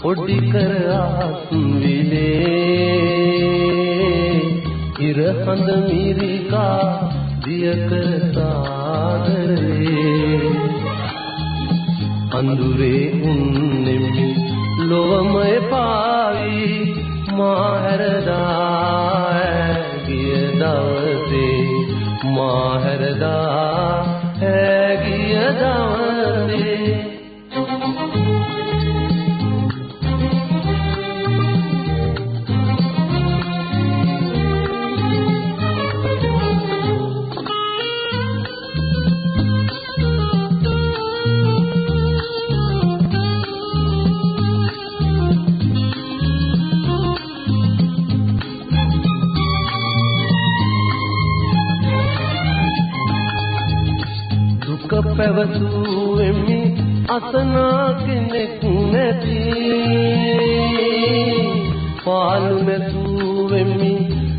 පොඩි කර ආත්විලේ ඉර හඳ මිරිකා දියක සාදරේ අඳුරේ උන්නෙමි ලොවමය පාවි මා හැරදා පැවසුවෙමි. අසනා කෙනෙක් නැති පාලු නැතුවෙමි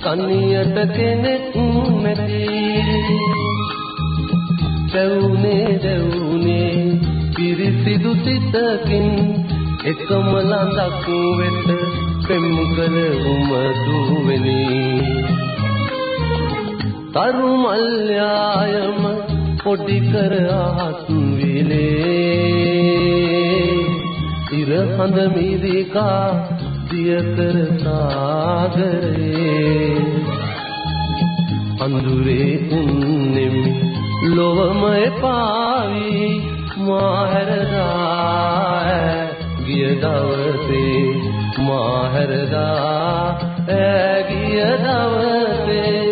කනියට කෙනෙක් නැති දැවුනේ දැවුනේ. පිරිසිදු සිතකින් එකම ළඟක් වෙත පෙම් කළ උමතු වෙනි තරු මල්යායම පොඩි කර ආත් විලේ. ඉර හඳ මිදිකා දිය කර සාගරේ. අඳුරේ උන්නෙමි ලොවමය පාවි මාහැරදා ගිය දවසේ මාහැරදා ගිය දවසේ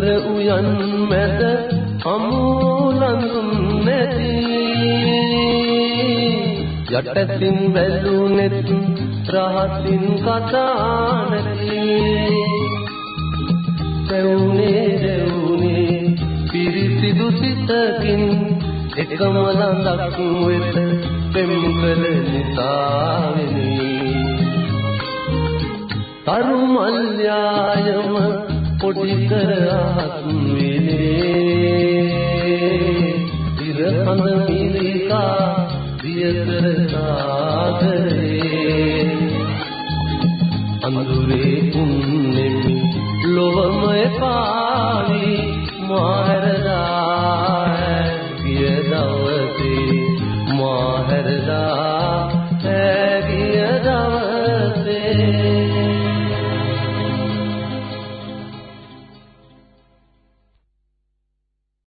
නුවර උයන් මැද අමූලඳුන් නැති. යටතින් වැළුනෙත් රහතින් කතා නැති පැවුනේ දෙවුනේ පිරිසිදු සිතකින් එකම ළඟක් වෙත පෙම් කළ නිසාවෙනි. තරු මල්යායම පොඩි කර ආත්මිනේ ඉර හඳ මිලිකා දිය කර සාගරේ අඳුරේ උන්නෙමි ලොවමය පාවි මාරදා ගිය දවසේ